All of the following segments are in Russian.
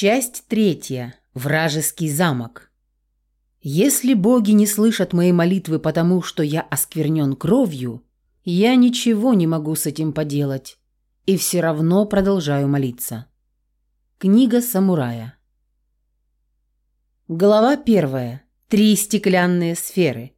Часть третья. Вражеский замок. Если боги не слышат моей молитвы потому, что я осквернен кровью, я ничего не могу с этим поделать и все равно продолжаю молиться. Книга самурая. Глава первая. Три стеклянные сферы.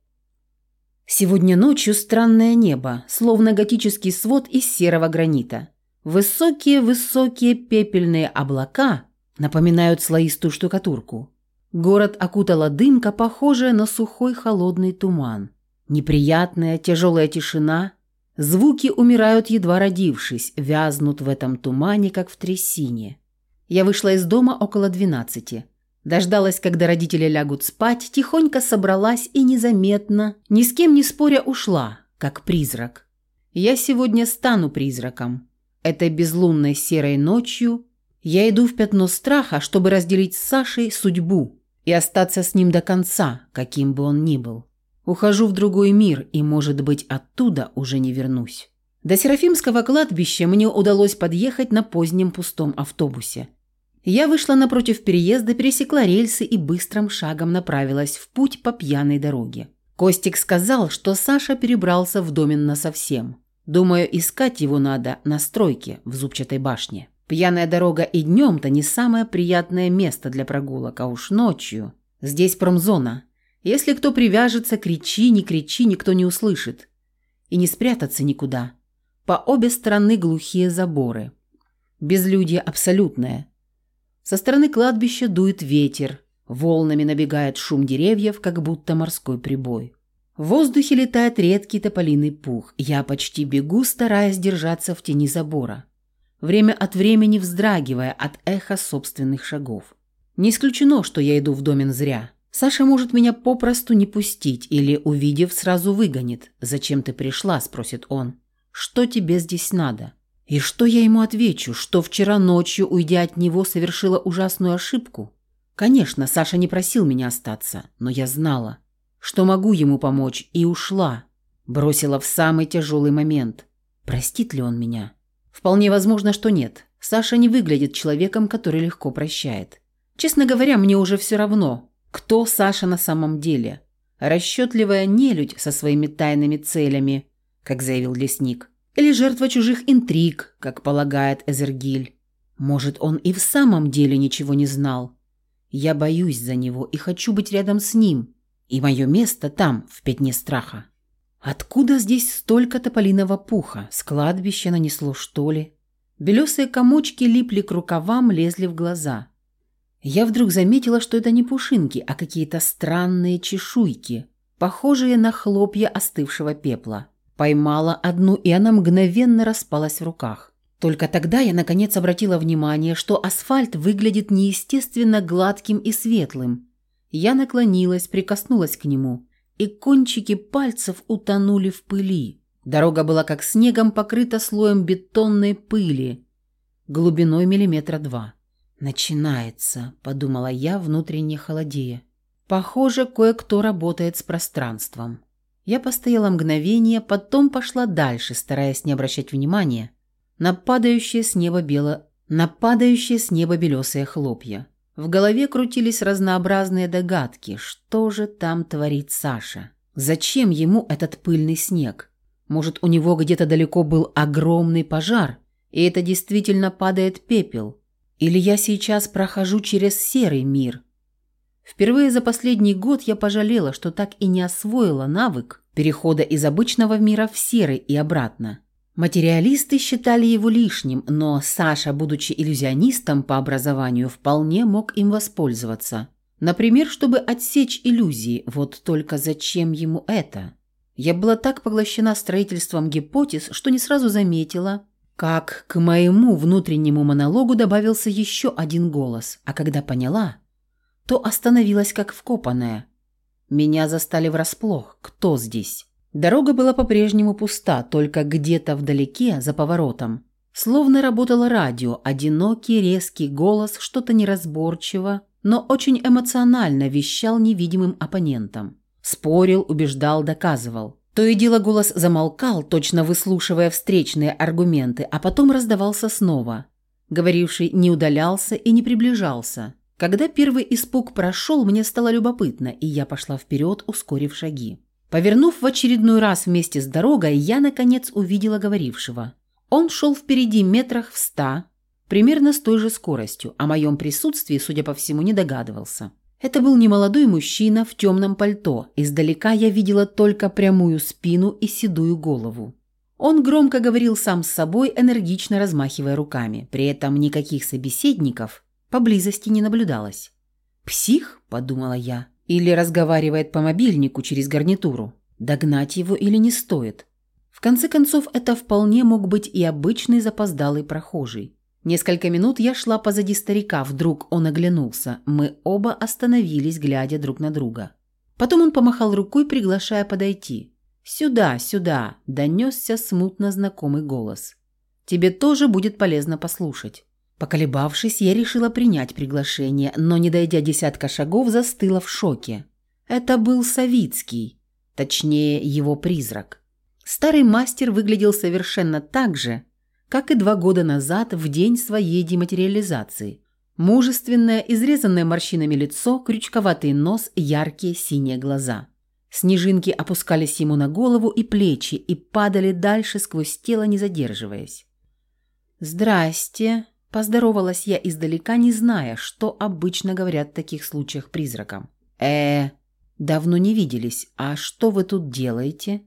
Сегодня ночью странное небо, словно готический свод из серого гранита. Высокие-высокие пепельные облака напоминают слоистую штукатурку. Город окутала дымка, похожая на сухой холодный туман. Неприятная тяжелая тишина. Звуки умирают, едва родившись, вязнут в этом тумане, как в трясине. Я вышла из дома около двенадцати. Дождалась, когда родители лягут спать, тихонько собралась и незаметно, ни с кем не споря, ушла, как призрак. Я сегодня стану призраком. Этой безлунной серой ночью я иду в пятно страха, чтобы разделить с Сашей судьбу и остаться с ним до конца, каким бы он ни был. Ухожу в другой мир и, может быть, оттуда уже не вернусь. До Серафимского кладбища мне удалось подъехать на позднем пустом автобусе. Я вышла напротив переезда, пересекла рельсы и быстрым шагом направилась в путь по пьяной дороге. Костик сказал, что Саша перебрался в домен насовсем. Думаю, искать его надо на стройке в зубчатой башне. Пьяная дорога и днем-то не самое приятное место для прогулок, а уж ночью. Здесь промзона. Если кто привяжется, кричи, не кричи, никто не услышит. И не спрятаться никуда. По обе стороны глухие заборы. Безлюдье абсолютное. Со стороны кладбища дует ветер, волнами набегает шум деревьев, как будто морской прибой. В воздухе летает редкий тополиный пух. Я почти бегу, стараясь держаться в тени забора, время от времени вздрагивая от эха собственных шагов. Не исключено, что я иду в домен зря. Саша может меня попросту не пустить или, увидев, сразу выгонит. «Зачем ты пришла?» – спросит он. «Что тебе здесь надо?» И что я ему отвечу, что вчера ночью, уйдя от него, совершила ужасную ошибку? Конечно, Саша не просил меня остаться, но я знала, что могу ему помочь, и ушла. Бросила в самый тяжелый момент. Простит ли он меня? Вполне возможно, что нет. Саша не выглядит человеком, который легко прощает. Честно говоря, мне уже все равно, кто Саша на самом деле. Расчетливая нелюдь со своими тайными целями, как заявил лесник. Или жертва чужих интриг, как полагает Эзергиль. Может, он и в самом деле ничего не знал. Я боюсь за него и хочу быть рядом с ним. И мое место там, в пятне страха. Откуда здесь столько тополиного пуха? С кладбища нанесло, что ли? Белесые комочки липли к рукавам, лезли в глаза. Я вдруг заметила, что это не пушинки, а какие-то странные чешуйки, похожие на хлопья остывшего пепла. Поймала одну, и она мгновенно распалась в руках. Только тогда я наконец обратила внимание, что асфальт выглядит неестественно гладким и светлым. Я наклонилась, прикоснулась к нему, и кончики пальцев утонули в пыли. Дорога была как снегом покрыта слоем бетонной пыли, глубиной миллиметра два. «Начинается», — подумала я, внутренне холодея. «Похоже, кое-кто работает с пространством». Я постояла мгновение, потом пошла дальше, стараясь не обращать внимания на падающее с неба бело... на падающие с неба белесые хлопья. В голове крутились разнообразные догадки, что же там творит Саша. Зачем ему этот пыльный снег? Может, у него где-то далеко был огромный пожар, и это действительно падает пепел? Или я сейчас прохожу через серый мир – Впервые за последний год я пожалела, что так и не освоила навык перехода из обычного мира в серый и обратно. Материалисты считали его лишним, но Саша, будучи иллюзионистом по образованию, вполне мог им воспользоваться. Например, чтобы отсечь иллюзии, вот только зачем ему это? Я была так поглощена строительством гипотез, что не сразу заметила, как к моему внутреннему монологу добавился еще один голос, а когда поняла – то остановилась как вкопанная. Меня застали врасплох. Кто здесь? Дорога была по-прежнему пуста, только где-то вдалеке, за поворотом. Словно работало радио, одинокий резкий голос, что-то неразборчиво, но очень эмоционально вещал невидимым оппонентам. Спорил, убеждал, доказывал. То и дело голос замолкал, точно выслушивая встречные аргументы, а потом раздавался снова. Говоривший не удалялся и не приближался. Когда первый испуг прошел, мне стало любопытно, и я пошла вперед, ускорив шаги. Повернув в очередной раз вместе с дорогой, я, наконец, увидела говорившего. Он шел впереди метрах в ста, примерно с той же скоростью, о моем присутствии, судя по всему, не догадывался. Это был немолодой мужчина в темном пальто. Издалека я видела только прямую спину и седую голову. Он громко говорил сам с собой, энергично размахивая руками. При этом никаких собеседников поблизости не наблюдалось. «Псих?» – подумала я. «Или разговаривает по мобильнику через гарнитуру. Догнать его или не стоит?» В конце концов, это вполне мог быть и обычный запоздалый прохожий. Несколько минут я шла позади старика, вдруг он оглянулся. Мы оба остановились, глядя друг на друга. Потом он помахал рукой, приглашая подойти. «Сюда, сюда!» – донесся смутно знакомый голос. «Тебе тоже будет полезно послушать». Поколебавшись, я решила принять приглашение, но, не дойдя десятка шагов, застыла в шоке. Это был Савицкий, точнее, его призрак. Старый мастер выглядел совершенно так же, как и два года назад в день своей дематериализации. Мужественное, изрезанное морщинами лицо, крючковатый нос, яркие синие глаза. Снежинки опускались ему на голову и плечи и падали дальше сквозь тело, не задерживаясь. «Здрасте», – поздоровалась я издалека, не зная, что обычно говорят в таких случаях призракам. э давно не виделись. А что вы тут делаете?»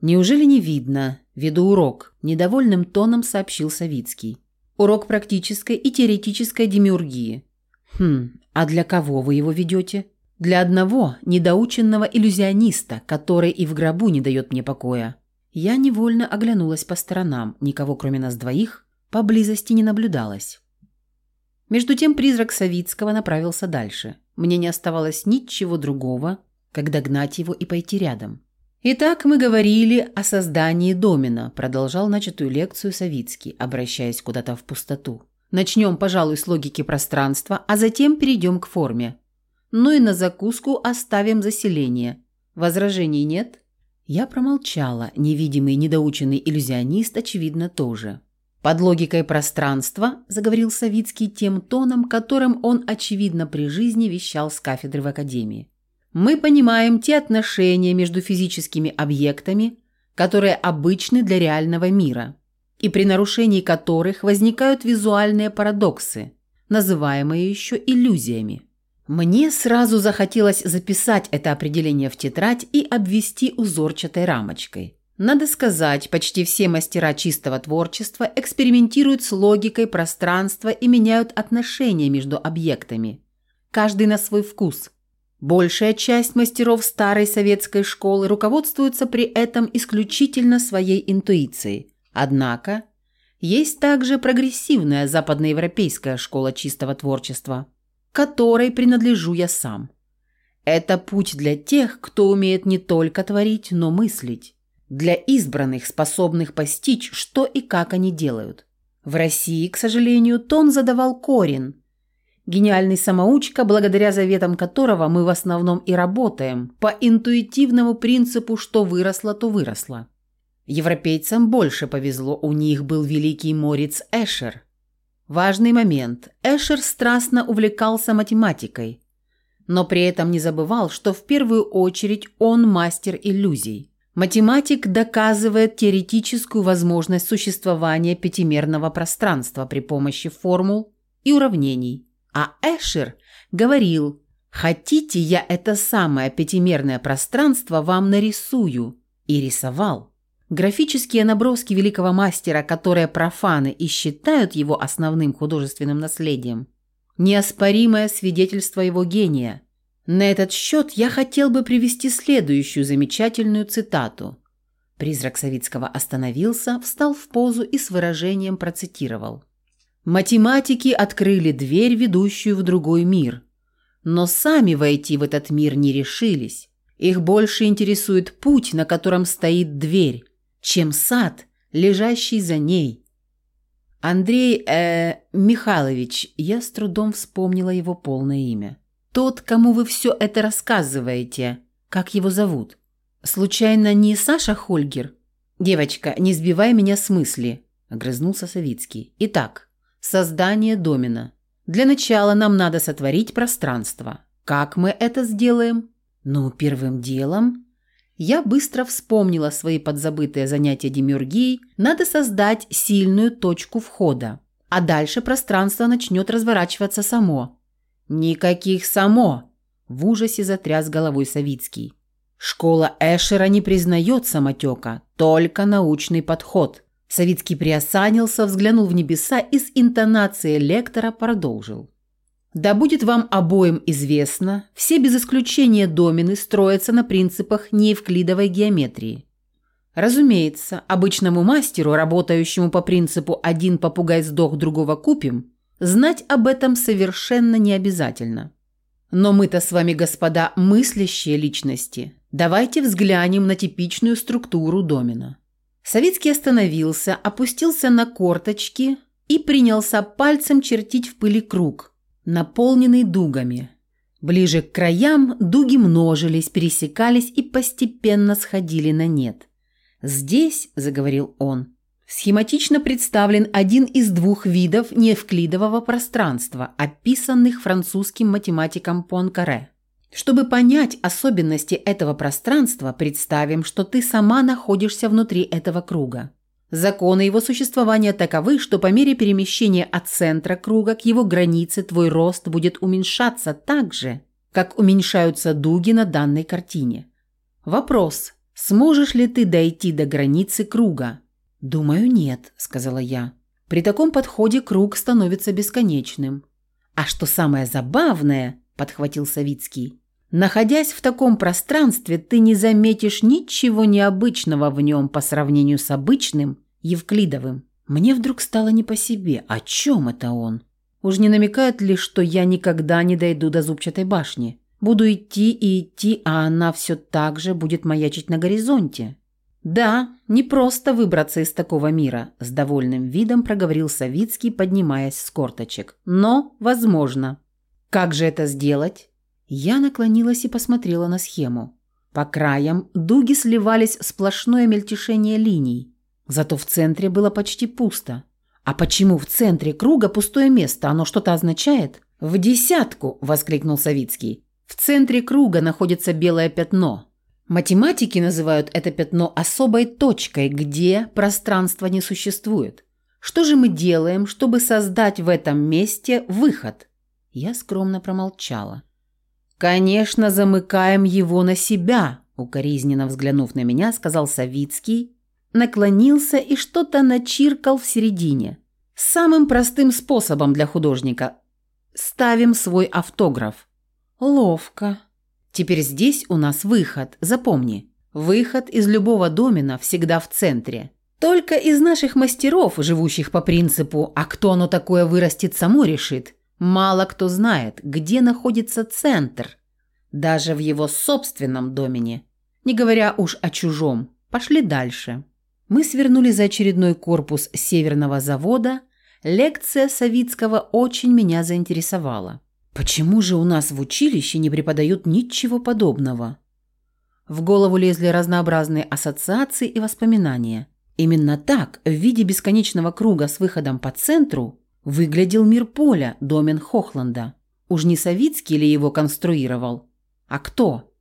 «Неужели не видно? Веду урок», – недовольным тоном сообщил Савицкий. «Урок практической и теоретической демиургии». «Хм, а для кого вы его ведете?» «Для одного недоученного иллюзиониста, который и в гробу не дает мне покоя». Я невольно оглянулась по сторонам, никого кроме нас двоих поблизости не наблюдалось. Между тем призрак Савицкого направился дальше. Мне не оставалось ничего другого, как догнать его и пойти рядом. «Итак, мы говорили о создании домена», – продолжал начатую лекцию Савицкий, обращаясь куда-то в пустоту. «Начнем, пожалуй, с логики пространства, а затем перейдем к форме. Ну и на закуску оставим заселение. Возражений нет?» Я промолчала, невидимый недоученный иллюзионист, очевидно, тоже. «Под логикой пространства», – заговорил Савицкий тем тоном, которым он, очевидно, при жизни вещал с кафедры в академии мы понимаем те отношения между физическими объектами, которые обычны для реального мира, и при нарушении которых возникают визуальные парадоксы, называемые еще иллюзиями. Мне сразу захотелось записать это определение в тетрадь и обвести узорчатой рамочкой. Надо сказать, почти все мастера чистого творчества экспериментируют с логикой пространства и меняют отношения между объектами. Каждый на свой вкус – Большая часть мастеров старой советской школы руководствуется при этом исключительно своей интуицией. Однако есть также прогрессивная западноевропейская школа чистого творчества, которой принадлежу я сам. Это путь для тех, кто умеет не только творить, но мыслить. Для избранных, способных постичь, что и как они делают. В России, к сожалению, тон задавал Корин – Гениальный самоучка, благодаря заветам которого мы в основном и работаем, по интуитивному принципу «что выросло, то выросло». Европейцам больше повезло, у них был великий морец Эшер. Важный момент. Эшер страстно увлекался математикой, но при этом не забывал, что в первую очередь он мастер иллюзий. Математик доказывает теоретическую возможность существования пятимерного пространства при помощи формул и уравнений – а Эшер говорил, «Хотите, я это самое пятимерное пространство вам нарисую?» И рисовал. Графические наброски великого мастера, которые профаны и считают его основным художественным наследием, неоспоримое свидетельство его гения. На этот счет я хотел бы привести следующую замечательную цитату. Призрак Савицкого остановился, встал в позу и с выражением процитировал. Математики открыли дверь, ведущую в другой мир. Но сами войти в этот мир не решились. Их больше интересует путь, на котором стоит дверь, чем сад, лежащий за ней. Андрей э, Михайлович, я с трудом вспомнила его полное имя. Тот, кому вы все это рассказываете, как его зовут? Случайно не Саша Хольгер? Девочка, не сбивай меня с мысли, огрызнулся Савицкий. Итак, Создание домена. Для начала нам надо сотворить пространство. Как мы это сделаем? Ну, первым делом я быстро вспомнила свои подзабытые занятия демиургией. Надо создать сильную точку входа. А дальше пространство начнет разворачиваться само. Никаких само! В ужасе затряс головой Савицкий. Школа Эшера не признает самотека, только научный подход. Савицкий приосанился, взглянул в небеса и с интонацией лектора продолжил. Да будет вам обоим известно, все без исключения домены строятся на принципах неевклидовой геометрии. Разумеется, обычному мастеру, работающему по принципу «один попугай сдох, другого купим», знать об этом совершенно не обязательно. Но мы-то с вами, господа, мыслящие личности. Давайте взглянем на типичную структуру домена. Савицкий остановился, опустился на корточки и принялся пальцем чертить в пыли круг – наполненный дугами. Ближе к краям дуги множились, пересекались и постепенно сходили на нет. «Здесь», – заговорил он, – схематично представлен один из двух видов неевклидового пространства, описанных французским математиком Пуанкаре. Чтобы понять особенности этого пространства, представим, что ты сама находишься внутри этого круга. Законы его существования таковы, что по мере перемещения от центра круга к его границе твой рост будет уменьшаться так же, как уменьшаются дуги на данной картине. Вопрос. Сможешь ли ты дойти до границы круга? «Думаю, нет», – сказала я. «При таком подходе круг становится бесконечным». «А что самое забавное», – подхватил Савицкий, Находясь в таком пространстве, ты не заметишь ничего необычного в нем по сравнению с обычным Евклидовым. Мне вдруг стало не по себе. О чем это он? Уж не намекает ли, что я никогда не дойду до зубчатой башни? Буду идти и идти, а она все так же будет маячить на горизонте. Да, не просто выбраться из такого мира, с довольным видом проговорил Савицкий, поднимаясь с корточек. Но возможно. Как же это сделать? Я наклонилась и посмотрела на схему. По краям дуги сливались в сплошное мельтешение линий. Зато в центре было почти пусто. А почему в центре круга пустое место? Оно что-то означает? «В десятку!» – воскликнул Савицкий. «В центре круга находится белое пятно. Математики называют это пятно особой точкой, где пространство не существует. Что же мы делаем, чтобы создать в этом месте выход?» Я скромно промолчала. «Конечно, замыкаем его на себя», – укоризненно взглянув на меня, сказал Савицкий, наклонился и что-то начиркал в середине. Самым простым способом для художника. Ставим свой автограф. Ловко. Теперь здесь у нас выход, запомни. Выход из любого домена всегда в центре. Только из наших мастеров, живущих по принципу «а кто оно такое вырастет, само решит», Мало кто знает, где находится центр, даже в его собственном домене, не говоря уж о чужом. Пошли дальше. Мы свернули за очередной корпус северного завода. Лекция Савицкого очень меня заинтересовала. Почему же у нас в училище не преподают ничего подобного? В голову лезли разнообразные ассоциации и воспоминания. Именно так, в виде бесконечного круга с выходом по центру, выглядел мир поля, домен Хохланда. Уж не Савицкий ли его конструировал? А кто?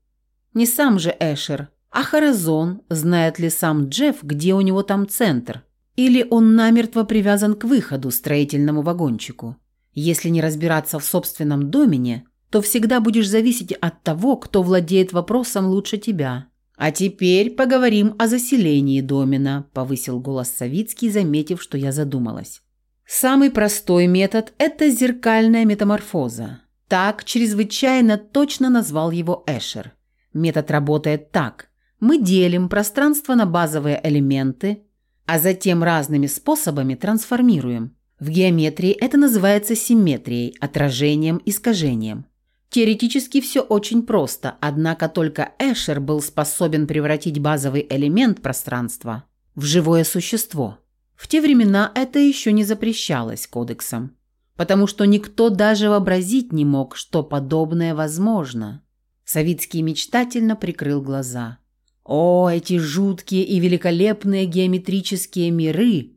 Не сам же Эшер, а Харазон, знает ли сам Джефф, где у него там центр. Или он намертво привязан к выходу, строительному вагончику. Если не разбираться в собственном домене, то всегда будешь зависеть от того, кто владеет вопросом лучше тебя. А теперь поговорим о заселении домена, повысил голос Савицкий, заметив, что я задумалась. Самый простой метод – это зеркальная метаморфоза. Так чрезвычайно точно назвал его Эшер. Метод работает так. Мы делим пространство на базовые элементы, а затем разными способами трансформируем. В геометрии это называется симметрией, отражением, искажением. Теоретически все очень просто, однако только Эшер был способен превратить базовый элемент пространства в живое существо – в те времена это еще не запрещалось кодексом, потому что никто даже вообразить не мог, что подобное возможно. Савицкий мечтательно прикрыл глаза. О, эти жуткие и великолепные геометрические миры,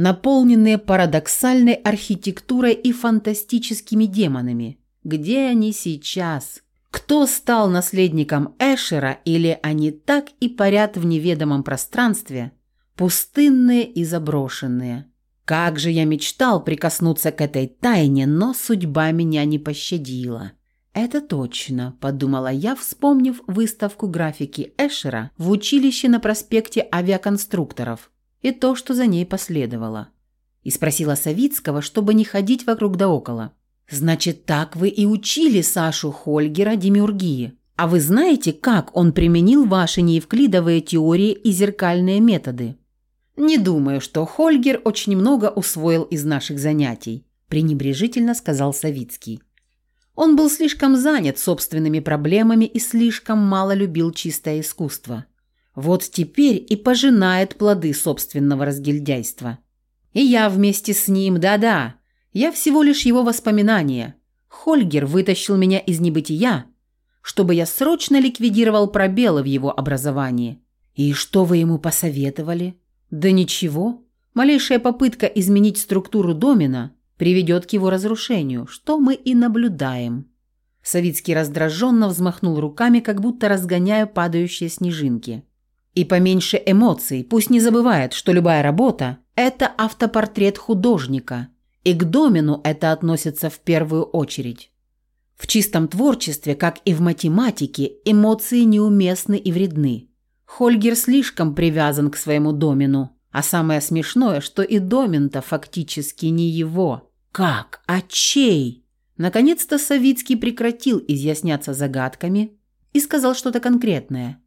наполненные парадоксальной архитектурой и фантастическими демонами. Где они сейчас? Кто стал наследником Эшера или они так и парят в неведомом пространстве, пустынные и заброшенные? Как же я мечтал прикоснуться к этой тайне, но судьба меня не пощадила. «Это точно», – подумала я, вспомнив выставку графики Эшера в училище на проспекте авиаконструкторов и то, что за ней последовало. И спросила Савицкого, чтобы не ходить вокруг да около. «Значит, так вы и учили Сашу Хольгера демиургии. А вы знаете, как он применил ваши неевклидовые теории и зеркальные методы?» «Не думаю, что Хольгер очень много усвоил из наших занятий», – пренебрежительно сказал Савицкий. Он был слишком занят собственными проблемами и слишком мало любил чистое искусство. Вот теперь и пожинает плоды собственного разгильдяйства. И я вместе с ним, да-да, я всего лишь его воспоминание. Хольгер вытащил меня из небытия, чтобы я срочно ликвидировал пробелы в его образовании. И что вы ему посоветовали? Да ничего. Малейшая попытка изменить структуру домена приведет к его разрушению, что мы и наблюдаем». Савицкий раздраженно взмахнул руками, как будто разгоняя падающие снежинки. «И поменьше эмоций, пусть не забывает, что любая работа – это автопортрет художника, и к домену это относится в первую очередь. В чистом творчестве, как и в математике, эмоции неуместны и вредны. Хольгер слишком привязан к своему домену, а самое смешное, что и домен-то фактически не его – как? А чей? Наконец-то Савицкий прекратил изъясняться загадками и сказал что-то конкретное.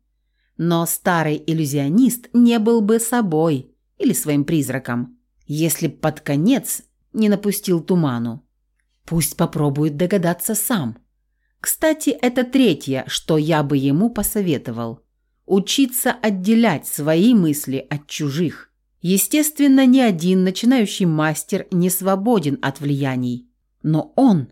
Но старый иллюзионист не был бы собой или своим призраком, если б под конец не напустил туману. Пусть попробует догадаться сам. Кстати, это третье, что я бы ему посоветовал. Учиться отделять свои мысли от чужих. Естественно, ни один начинающий мастер не свободен от влияний. Но он,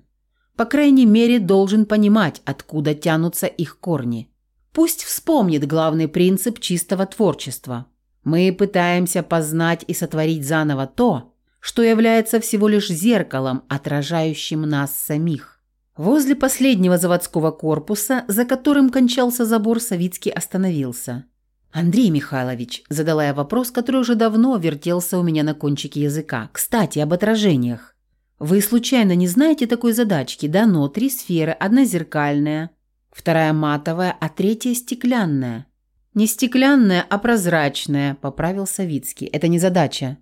по крайней мере, должен понимать, откуда тянутся их корни. Пусть вспомнит главный принцип чистого творчества. Мы пытаемся познать и сотворить заново то, что является всего лишь зеркалом, отражающим нас самих. Возле последнего заводского корпуса, за которым кончался забор, Савицкий остановился – «Андрей Михайлович», – задала я вопрос, который уже давно вертелся у меня на кончике языка. «Кстати, об отражениях. Вы случайно не знаете такой задачки? Дано три сферы, одна зеркальная, вторая матовая, а третья стеклянная». «Не стеклянная, а прозрачная», – поправил Савицкий. «Это не задача.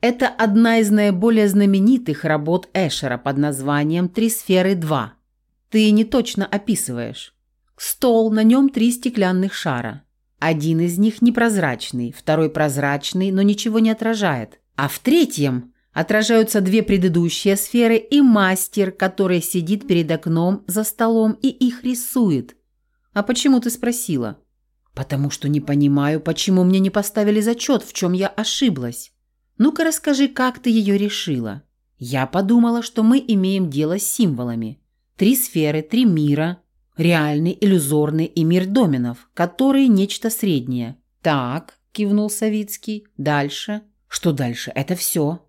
Это одна из наиболее знаменитых работ Эшера под названием «Три сферы 2». Ты не точно описываешь. Стол, на нем три стеклянных шара. Один из них непрозрачный, второй прозрачный, но ничего не отражает. А в третьем отражаются две предыдущие сферы и мастер, который сидит перед окном за столом и их рисует. А почему ты спросила? Потому что не понимаю, почему мне не поставили зачет, в чем я ошиблась. Ну-ка расскажи, как ты ее решила. Я подумала, что мы имеем дело с символами. Три сферы, три мира, Реальный, иллюзорный и мир доменов, который нечто среднее. Так, кивнул Савицкий. Дальше. Что дальше? Это все.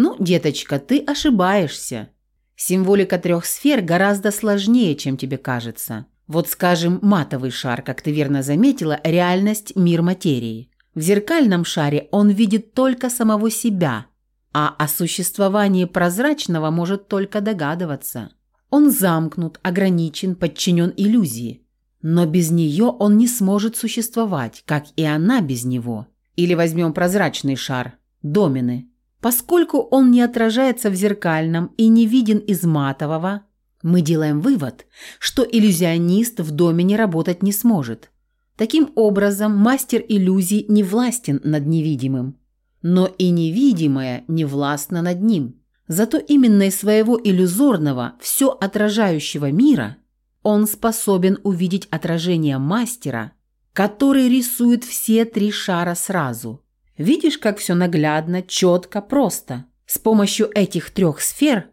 Ну, деточка, ты ошибаешься. Символика трех сфер гораздо сложнее, чем тебе кажется. Вот, скажем, матовый шар, как ты верно заметила, реальность – мир материи. В зеркальном шаре он видит только самого себя, а о существовании прозрачного может только догадываться. Он замкнут, ограничен, подчинен иллюзии. Но без нее он не сможет существовать, как и она без него. Или возьмем прозрачный шар – домины. Поскольку он не отражается в зеркальном и не виден из матового, мы делаем вывод, что иллюзионист в домене работать не сможет. Таким образом, мастер иллюзий не властен над невидимым, но и невидимое не властно над ним. Зато именно из своего иллюзорного, все отражающего мира он способен увидеть отражение мастера, который рисует все три шара сразу. Видишь, как все наглядно, четко, просто. С помощью этих трех сфер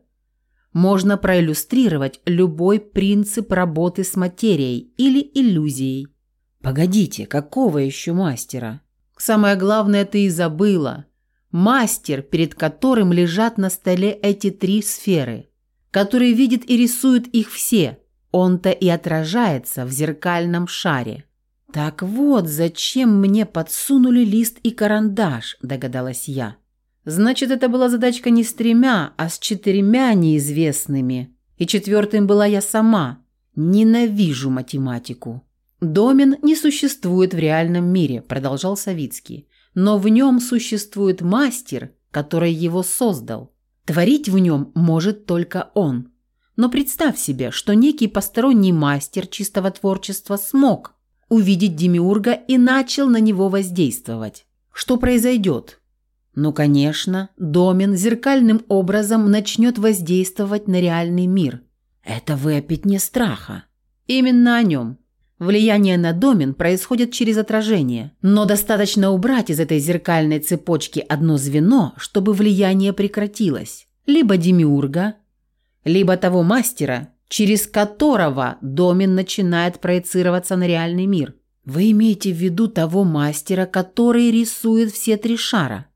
можно проиллюстрировать любой принцип работы с материей или иллюзией. Погодите, какого еще мастера? Самое главное ты и забыла – Мастер, перед которым лежат на столе эти три сферы, который видит и рисует их все. Он-то и отражается в зеркальном шаре. «Так вот, зачем мне подсунули лист и карандаш», – догадалась я. «Значит, это была задачка не с тремя, а с четырьмя неизвестными. И четвертым была я сама. Ненавижу математику». «Домен не существует в реальном мире», – продолжал Савицкий. «Но в нем существует мастер, который его создал. Творить в нем может только он. Но представь себе, что некий посторонний мастер чистого творчества смог увидеть Демиурга и начал на него воздействовать. Что произойдет? Ну, конечно, Домен зеркальным образом начнет воздействовать на реальный мир. Это выопить не страха. Именно о нем. Влияние на домен происходит через отражение, но достаточно убрать из этой зеркальной цепочки одно звено, чтобы влияние прекратилось. Либо демиурга, либо того мастера, через которого домен начинает проецироваться на реальный мир. Вы имеете в виду того мастера, который рисует все три шара?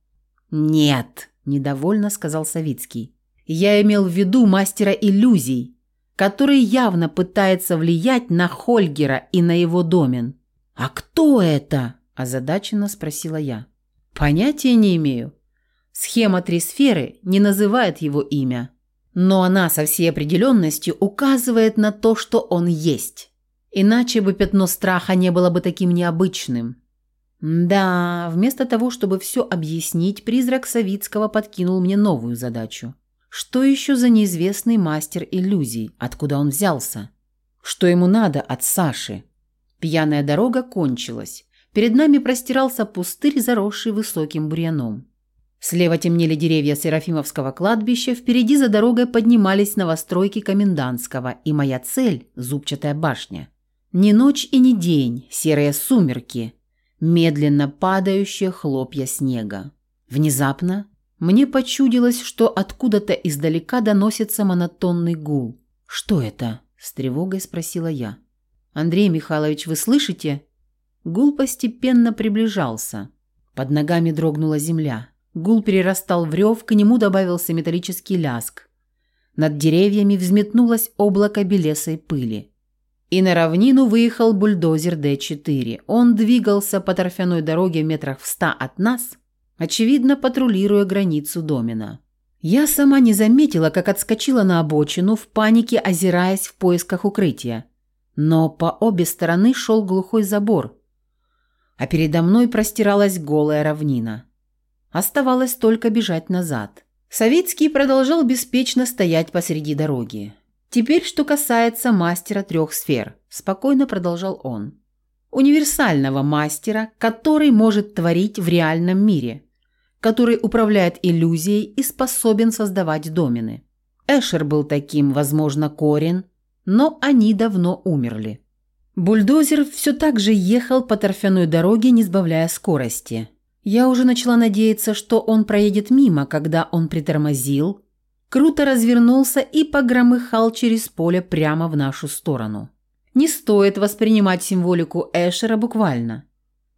Нет, недовольно сказал Савицкий. Я имел в виду мастера иллюзий, который явно пытается влиять на Хольгера и на его домен. «А кто это?» – озадаченно спросила я. «Понятия не имею. Схема трисферы не называет его имя, но она со всей определенностью указывает на то, что он есть. Иначе бы пятно страха не было бы таким необычным». Да, вместо того, чтобы все объяснить, призрак Савицкого подкинул мне новую задачу. Что еще за неизвестный мастер иллюзий? Откуда он взялся? Что ему надо от Саши? Пьяная дорога кончилась. Перед нами простирался пустырь, заросший высоким бурьяном. Слева темнели деревья Серафимовского кладбища, впереди за дорогой поднимались новостройки Комендантского, и моя цель – зубчатая башня. Ни ночь и ни день, серые сумерки, медленно падающие хлопья снега. Внезапно мне почудилось, что откуда-то издалека доносится монотонный гул. «Что это?» – с тревогой спросила я. «Андрей Михайлович, вы слышите?» Гул постепенно приближался. Под ногами дрогнула земля. Гул перерастал в рев, к нему добавился металлический ляск. Над деревьями взметнулось облако белесой пыли. И на равнину выехал бульдозер Д-4. Он двигался по торфяной дороге метрах в ста от нас, очевидно, патрулируя границу домена. Я сама не заметила, как отскочила на обочину, в панике озираясь в поисках укрытия. Но по обе стороны шел глухой забор, а передо мной простиралась голая равнина. Оставалось только бежать назад. Савицкий продолжал беспечно стоять посреди дороги. «Теперь, что касается мастера трех сфер», – спокойно продолжал он. «Универсального мастера, который может творить в реальном мире который управляет иллюзией и способен создавать домены. Эшер был таким, возможно, Корин, но они давно умерли. Бульдозер все так же ехал по торфяной дороге, не сбавляя скорости. Я уже начала надеяться, что он проедет мимо, когда он притормозил, круто развернулся и погромыхал через поле прямо в нашу сторону. Не стоит воспринимать символику Эшера буквально.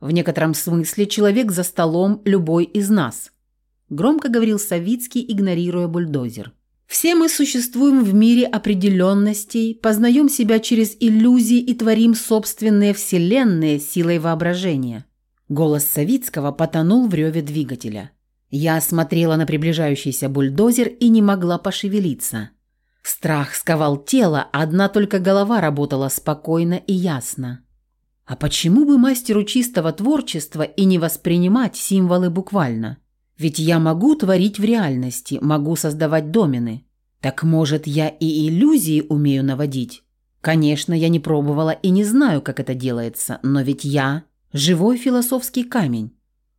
В некотором смысле человек за столом любой из нас. Громко говорил Савицкий, игнорируя бульдозер. Все мы существуем в мире определенностей, познаем себя через иллюзии и творим собственные вселенные силой воображения. Голос Савицкого потонул в реве двигателя. Я смотрела на приближающийся бульдозер и не могла пошевелиться. Страх сковал тело, одна только голова работала спокойно и ясно. А почему бы мастеру чистого творчества и не воспринимать символы буквально? Ведь я могу творить в реальности, могу создавать домены. Так может, я и иллюзии умею наводить? Конечно, я не пробовала и не знаю, как это делается, но ведь я – живой философский камень.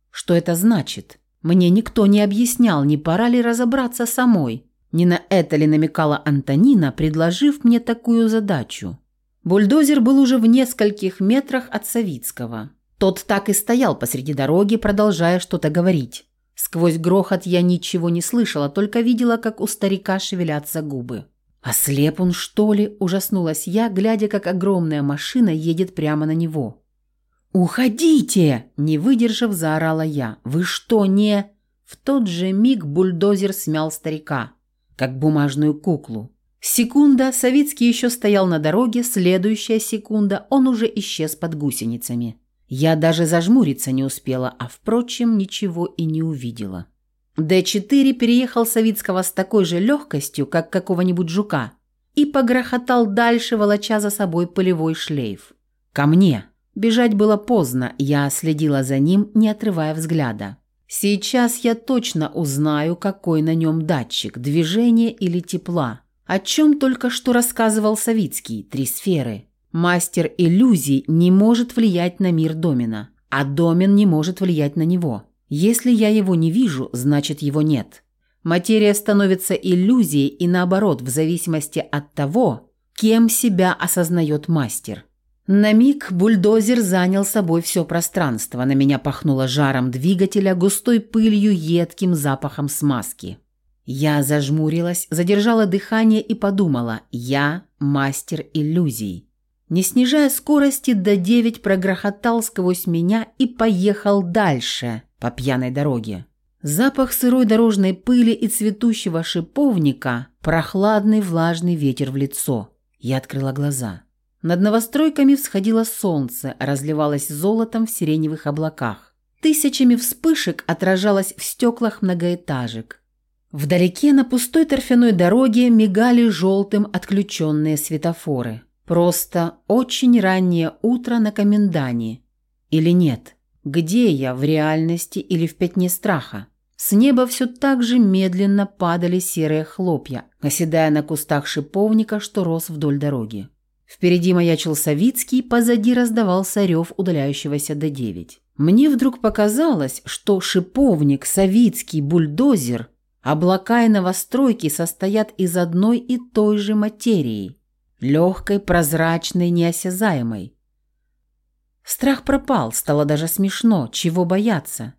Что это значит? Мне никто не объяснял, не пора ли разобраться самой. Не на это ли намекала Антонина, предложив мне такую задачу? Бульдозер был уже в нескольких метрах от Савицкого. Тот так и стоял посреди дороги, продолжая что-то говорить. Сквозь грохот я ничего не слышала, только видела, как у старика шевелятся губы. «Ослеп он, что ли?» – ужаснулась я, глядя, как огромная машина едет прямо на него. «Уходите!» – не выдержав, заорала я. «Вы что, не...» В тот же миг бульдозер смял старика, как бумажную куклу. Секунда, Савицкий еще стоял на дороге, следующая секунда, он уже исчез под гусеницами. Я даже зажмуриться не успела, а, впрочем, ничего и не увидела. Д-4 переехал Савицкого с такой же легкостью, как какого-нибудь жука, и погрохотал дальше, волоча за собой полевой шлейф. Ко мне. Бежать было поздно, я следила за ним, не отрывая взгляда. Сейчас я точно узнаю, какой на нем датчик, движения или тепла. О чем только что рассказывал Савицкий, три сферы. Мастер иллюзий не может влиять на мир Домина, а Домин не может влиять на него. Если я его не вижу, значит его нет. Материя становится иллюзией и наоборот, в зависимости от того, кем себя осознает мастер. На миг бульдозер занял собой все пространство. На меня пахнуло жаром двигателя, густой пылью, едким запахом смазки. Я зажмурилась, задержала дыхание и подумала «Я мастер иллюзий». Не снижая скорости, до 9 прогрохотал сквозь меня и поехал дальше по пьяной дороге. Запах сырой дорожной пыли и цветущего шиповника, прохладный влажный ветер в лицо. Я открыла глаза. Над новостройками всходило солнце, разливалось золотом в сиреневых облаках. Тысячами вспышек отражалось в стеклах многоэтажек. Вдалеке на пустой торфяной дороге мигали желтым отключенные светофоры. Просто очень раннее утро на комендане. Или нет? Где я, в реальности или в пятне страха? С неба все так же медленно падали серые хлопья, оседая на кустах шиповника, что рос вдоль дороги. Впереди маячил Савицкий, позади раздавался рев удаляющегося Д-9. Мне вдруг показалось, что шиповник, Савицкий, бульдозер, облака и новостройки состоят из одной и той же материи. Легкой, прозрачной, неосязаемой. Страх пропал, стало даже смешно. Чего бояться?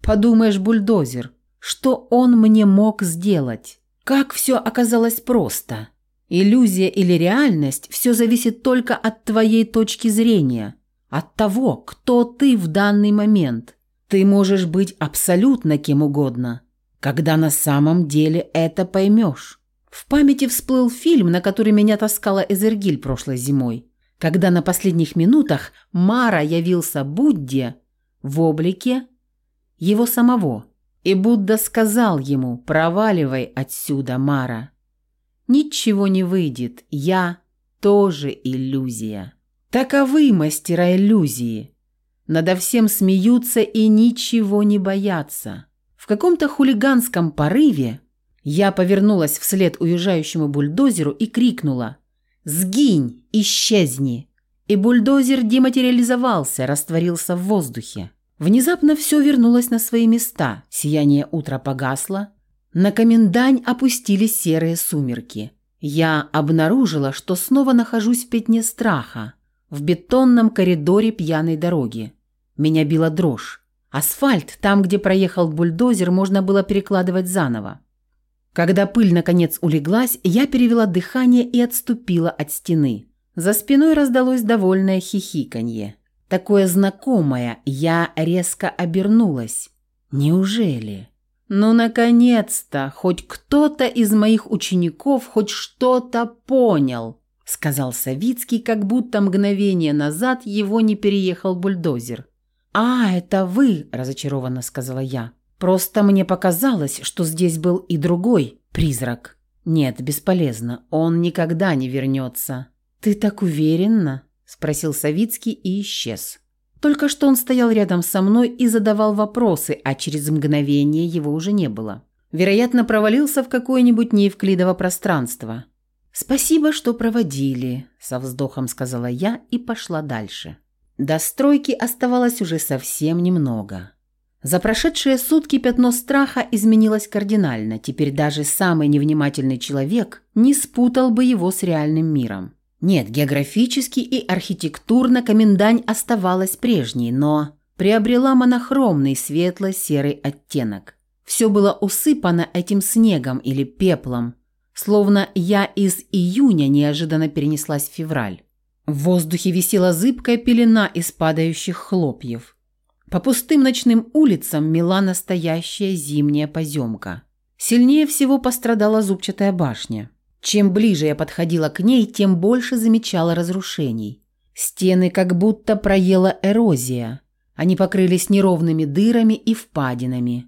Подумаешь, бульдозер, что он мне мог сделать? Как все оказалось просто? Иллюзия или реальность – все зависит только от твоей точки зрения, от того, кто ты в данный момент. Ты можешь быть абсолютно кем угодно, когда на самом деле это поймешь. В памяти всплыл фильм, на который меня таскала Эзергиль прошлой зимой, когда на последних минутах Мара явился Будде в облике его самого, и Будда сказал ему «Проваливай отсюда, Мара». Ничего не выйдет, я тоже иллюзия. Таковы мастера иллюзии. Надо всем смеются и ничего не боятся. В каком-то хулиганском порыве я повернулась вслед уезжающему бульдозеру и крикнула «Сгинь! Исчезни!» И бульдозер дематериализовался, растворился в воздухе. Внезапно все вернулось на свои места, сияние утра погасло, на комендань опустились серые сумерки. Я обнаружила, что снова нахожусь в пятне страха, в бетонном коридоре пьяной дороги. Меня била дрожь. Асфальт, там, где проехал бульдозер, можно было перекладывать заново. Когда пыль наконец улеглась, я перевела дыхание и отступила от стены. За спиной раздалось довольное хихиканье. Такое знакомое, я резко обернулась. Неужели? «Ну, наконец-то! Хоть кто-то из моих учеников хоть что-то понял!» — сказал Савицкий, как будто мгновение назад его не переехал бульдозер. «А, это вы!» – разочарованно сказала я. «Просто мне показалось, что здесь был и другой призрак». «Нет, бесполезно. Он никогда не вернется». «Ты так уверена?» – спросил Савицкий и исчез. Только что он стоял рядом со мной и задавал вопросы, а через мгновение его уже не было. Вероятно, провалился в какое-нибудь неевклидово пространство. «Спасибо, что проводили», – со вздохом сказала я и пошла дальше. До стройки оставалось уже совсем немного. За прошедшие сутки пятно страха изменилось кардинально, теперь даже самый невнимательный человек не спутал бы его с реальным миром. Нет, географически и архитектурно Комендань оставалась прежней, но приобрела монохромный светло-серый оттенок. Все было усыпано этим снегом или пеплом, словно я из июня неожиданно перенеслась в февраль. В воздухе висела зыбкая пелена из падающих хлопьев. По пустым ночным улицам мела настоящая зимняя поземка. Сильнее всего пострадала зубчатая башня. Чем ближе я подходила к ней, тем больше замечала разрушений. Стены как будто проела эрозия. Они покрылись неровными дырами и впадинами.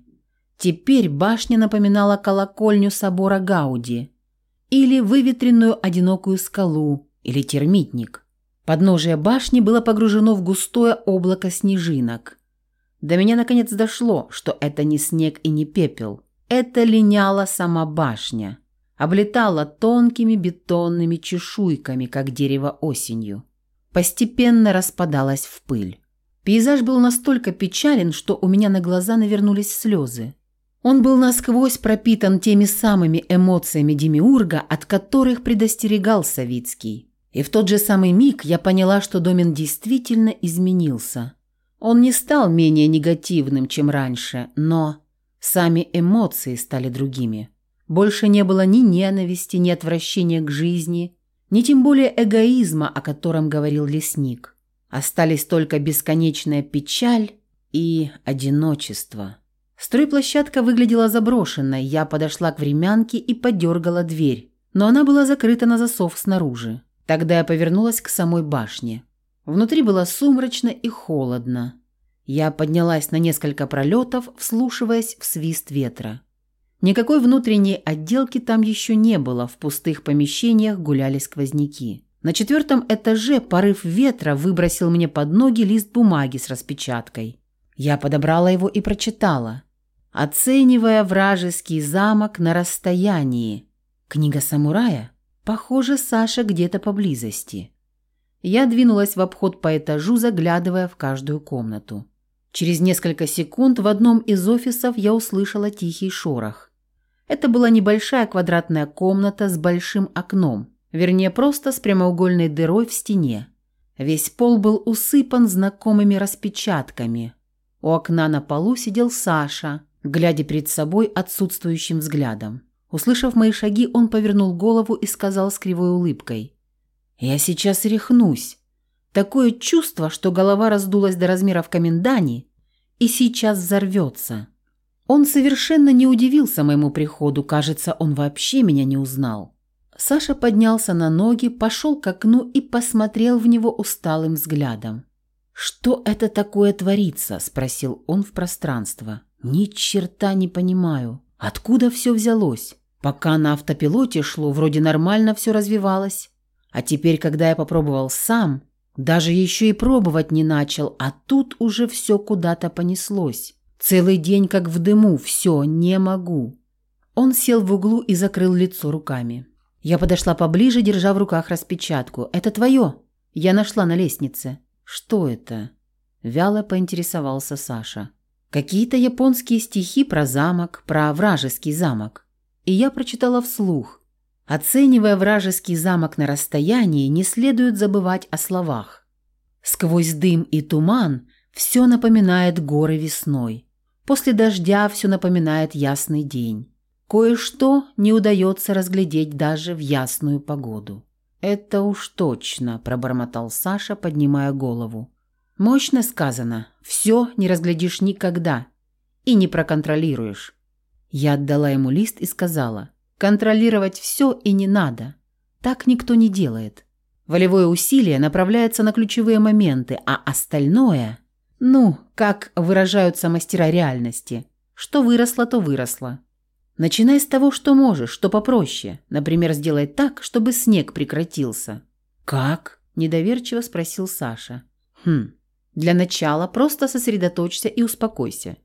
Теперь башня напоминала колокольню собора Гауди или выветренную одинокую скалу или термитник. Подножие башни было погружено в густое облако снежинок. До меня наконец дошло, что это не снег и не пепел. Это линяла сама башня. Облетала тонкими бетонными чешуйками, как дерево осенью. Постепенно распадалась в пыль. Пейзаж был настолько печален, что у меня на глаза навернулись слезы. Он был насквозь пропитан теми самыми эмоциями Демиурга, от которых предостерегал Савицкий. И в тот же самый миг я поняла, что Домин действительно изменился. Он не стал менее негативным, чем раньше, но сами эмоции стали другими. Больше не было ни ненависти, ни отвращения к жизни, ни тем более эгоизма, о котором говорил лесник. Остались только бесконечная печаль и одиночество. Стройплощадка выглядела заброшенной, я подошла к времянке и подергала дверь, но она была закрыта на засов снаружи. Тогда я повернулась к самой башне. Внутри было сумрачно и холодно. Я поднялась на несколько пролетов, вслушиваясь в свист ветра. Никакой внутренней отделки там еще не было, в пустых помещениях гуляли сквозняки. На четвертом этаже порыв ветра выбросил мне под ноги лист бумаги с распечаткой. Я подобрала его и прочитала. Оценивая вражеский замок на расстоянии. Книга самурая? Похоже, Саша где-то поблизости. Я двинулась в обход по этажу, заглядывая в каждую комнату. Через несколько секунд в одном из офисов я услышала тихий шорох. Это была небольшая квадратная комната с большим окном, вернее, просто с прямоугольной дырой в стене. Весь пол был усыпан знакомыми распечатками. У окна на полу сидел Саша, глядя перед собой отсутствующим взглядом. Услышав мои шаги, он повернул голову и сказал с кривой улыбкой. «Я сейчас рехнусь. Такое чувство, что голова раздулась до размеров комендани и сейчас взорвется». Он совершенно не удивился моему приходу, кажется, он вообще меня не узнал. Саша поднялся на ноги, пошел к окну и посмотрел в него усталым взглядом. «Что это такое творится?» – спросил он в пространство. «Ни черта не понимаю». Откуда все взялось? Пока на автопилоте шло, вроде нормально все развивалось. А теперь, когда я попробовал сам, даже еще и пробовать не начал, а тут уже все куда-то понеслось. Целый день как в дыму, все, не могу. Он сел в углу и закрыл лицо руками. Я подошла поближе, держа в руках распечатку. «Это твое?» Я нашла на лестнице. «Что это?» Вяло поинтересовался Саша. Какие-то японские стихи про замок, про вражеский замок. И я прочитала вслух. Оценивая вражеский замок на расстоянии, не следует забывать о словах. Сквозь дым и туман все напоминает горы весной. После дождя все напоминает ясный день. Кое-что не удается разглядеть даже в ясную погоду. «Это уж точно», – пробормотал Саша, поднимая голову. Мощно сказано. Все не разглядишь никогда. И не проконтролируешь. Я отдала ему лист и сказала. Контролировать все и не надо. Так никто не делает. Волевое усилие направляется на ключевые моменты, а остальное... Ну, как выражаются мастера реальности. Что выросло, то выросло. Начинай с того, что можешь, что попроще. Например, сделай так, чтобы снег прекратился. «Как?» – недоверчиво спросил Саша. «Хм, для начала просто сосредоточься и успокойся.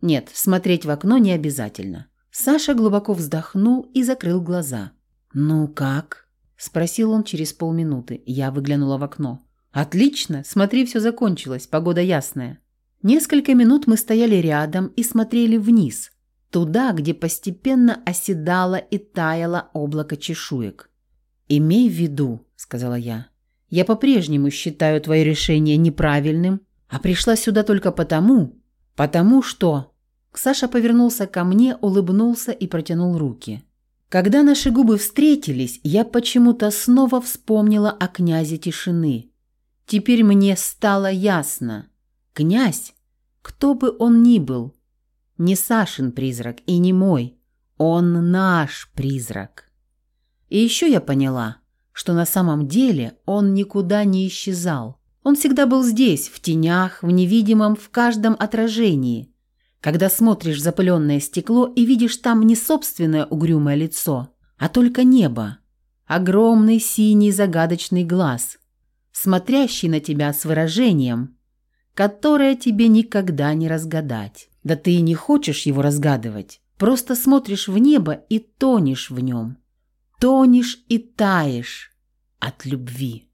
Нет, смотреть в окно не обязательно. Саша глубоко вздохнул и закрыл глаза. «Ну как?» – спросил он через полминуты. Я выглянула в окно. «Отлично! Смотри, все закончилось, погода ясная». Несколько минут мы стояли рядом и смотрели вниз, туда, где постепенно оседало и таяло облако чешуек. «Имей в виду», – сказала я, я по-прежнему считаю твое решение неправильным, а пришла сюда только потому, потому что...» Саша повернулся ко мне, улыбнулся и протянул руки. Когда наши губы встретились, я почему-то снова вспомнила о князе тишины. Теперь мне стало ясно. Князь Кто бы он ни был, не Сашин призрак и не мой, он наш призрак. И еще я поняла, что на самом деле он никуда не исчезал. Он всегда был здесь, в тенях, в невидимом, в каждом отражении. Когда смотришь в запыленное стекло и видишь там не собственное угрюмое лицо, а только небо, огромный синий загадочный глаз, смотрящий на тебя с выражением, которое тебе никогда не разгадать. Да ты и не хочешь его разгадывать, просто смотришь в небо и тонешь в нем. Тонешь и таешь от любви.